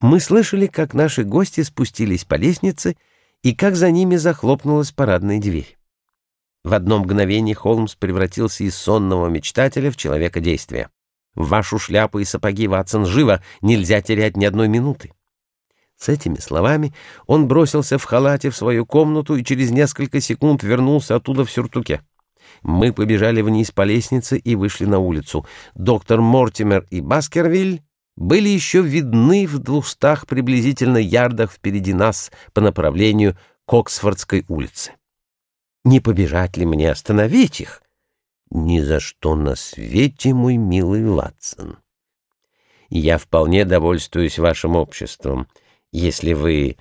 Мы слышали, как наши гости спустились по лестнице и как за ними захлопнулась парадная дверь. В одно мгновение Холмс превратился из сонного мечтателя в человека действия. «В вашу шляпу и сапоги, Ватсон, живо! Нельзя терять ни одной минуты!» С этими словами он бросился в халате в свою комнату и через несколько секунд вернулся оттуда в сюртуке. Мы побежали вниз по лестнице и вышли на улицу. Доктор Мортимер и Баскервиль были еще видны в двухстах приблизительно ярдах впереди нас по направлению к Оксфордской улице. Не побежать ли мне остановить их? Ни за что на свете, мой милый Ватсон. Я вполне довольствуюсь вашим обществом, если вы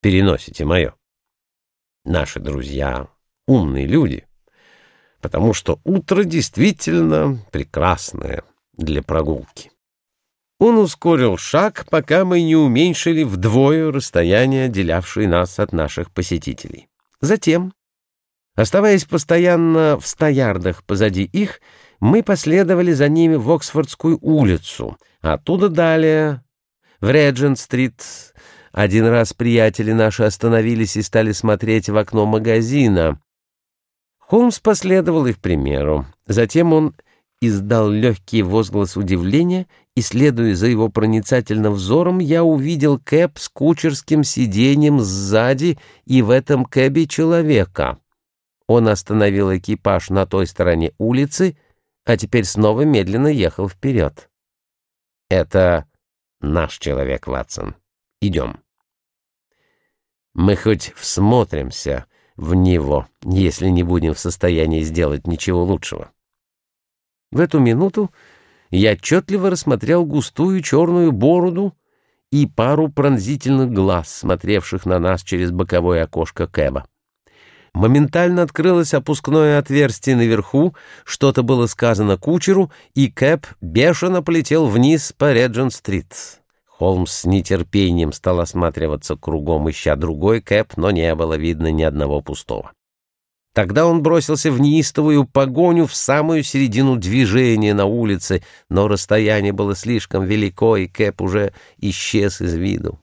переносите мое. Наши друзья — умные люди, потому что утро действительно прекрасное для прогулки. Он ускорил шаг, пока мы не уменьшили вдвое расстояние, отделявшее нас от наших посетителей. Затем, оставаясь постоянно в стоярдах позади их, мы последовали за ними в Оксфордскую улицу, оттуда далее в Реджент-стрит. Один раз приятели наши остановились и стали смотреть в окно магазина. Холмс последовал их примеру. Затем он издал легкий возглас удивления, и, следуя за его проницательным взором, я увидел кэб с кучерским сиденьем сзади и в этом кэбе человека. Он остановил экипаж на той стороне улицы, а теперь снова медленно ехал вперед. «Это наш человек, Ватсон. Идем». Мы хоть всмотримся в него, если не будем в состоянии сделать ничего лучшего. В эту минуту я отчетливо рассмотрел густую черную бороду и пару пронзительных глаз, смотревших на нас через боковое окошко Кэба. Моментально открылось опускное отверстие наверху, что-то было сказано кучеру, и Кэб бешено полетел вниз по Реджин-стрит. Холмс с нетерпением стал осматриваться кругом, ища другой Кэб, но не было видно ни одного пустого. Тогда он бросился в неистовую погоню в самую середину движения на улице, но расстояние было слишком велико, и Кэп уже исчез из виду.